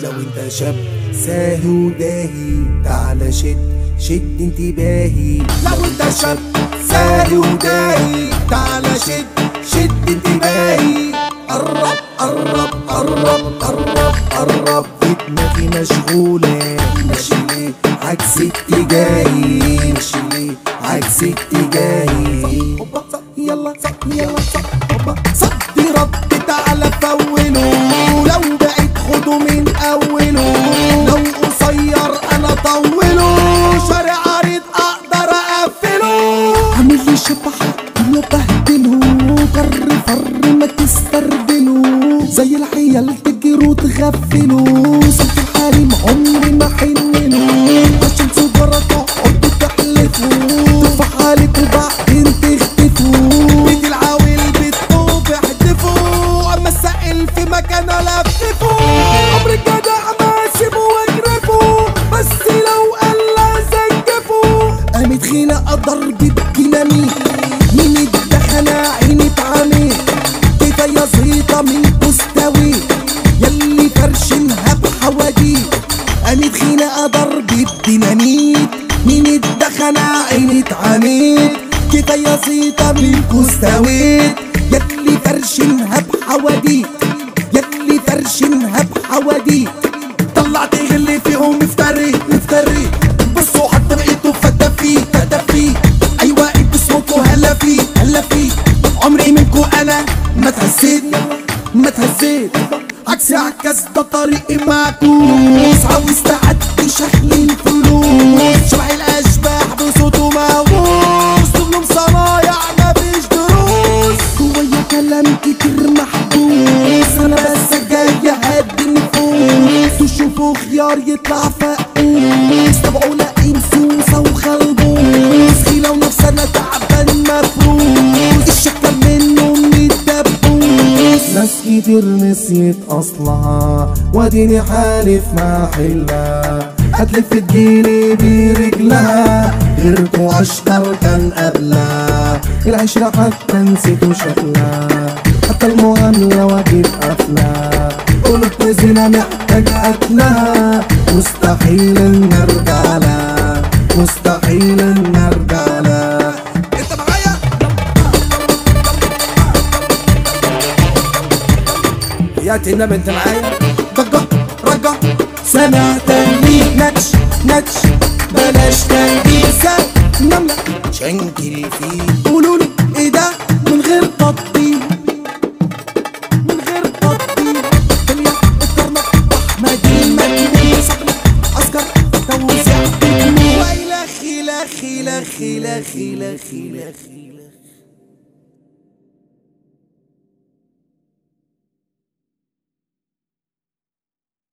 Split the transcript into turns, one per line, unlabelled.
لو انت شاب ساهي وداهي تعالى شد شد انتباهي لو انت شاب ساهي وداهي تعالى شد شد انتباهي قرب قرب قرب قرب قرب في دماغي مشغولة ماشي ليه عكس اتجاهي ماشي ليه عكس اتجاهي يلا يلا صدي رد تعالى فوله لو بعيد خده من اوله لو قصير انا طوله شارع عريض اقدر اقفله عامل لي شبحه كله بهدله فر فر ما تسترجله زي العيال تجروا تغفله صوت الحريم عمري ما زجفوا قامت خناقه ضرب بديناميت مين اتدخل عيني اتعميت كفايه زيطه من مستوي؟ يلي فرشنها بحواديت قامت خناقه ضرب بديناميت مين اتدخل عيني اتعميت كفايه زيطه من مستويت يلي فرشنها بحواديت يلي فرشنها بحواديت ما عكسي عكس ده طريقي معكوس عاوز تعدي شكل الفلوس شبح الاشباح بصوته مهووس كلهم صنايع مفيش دروس جوايا كلام كتير محبوس. انا بس جاي اهدي النفوس. تشوفوا خيار يطلع فقوس تبعوا لاقي مسوسه وخلبوس خيله ونفس انا كتير نسيت اصلها واديني حالف ما حلها هتلف تجيلي برجلها غيركوا اشطر كان قبلها العشرة حتى نسيتوا شكلها حتى المعاملة واجب قفلها قلت زنا محتاج قتلها مستحيل يا تنام انت معايا؟ ضجة رجع سمع تنبيه نتش نتش. بلاش تنبيسة نملة. شنكل فيه. قولولي ايه ده؟ من غير تطبيق من غير تطبيق دنيا الكرنك احمد المجنون صاحبي عسكر توزيع ويلا خيلا خيلا خيلا خيلا خيلا خيلا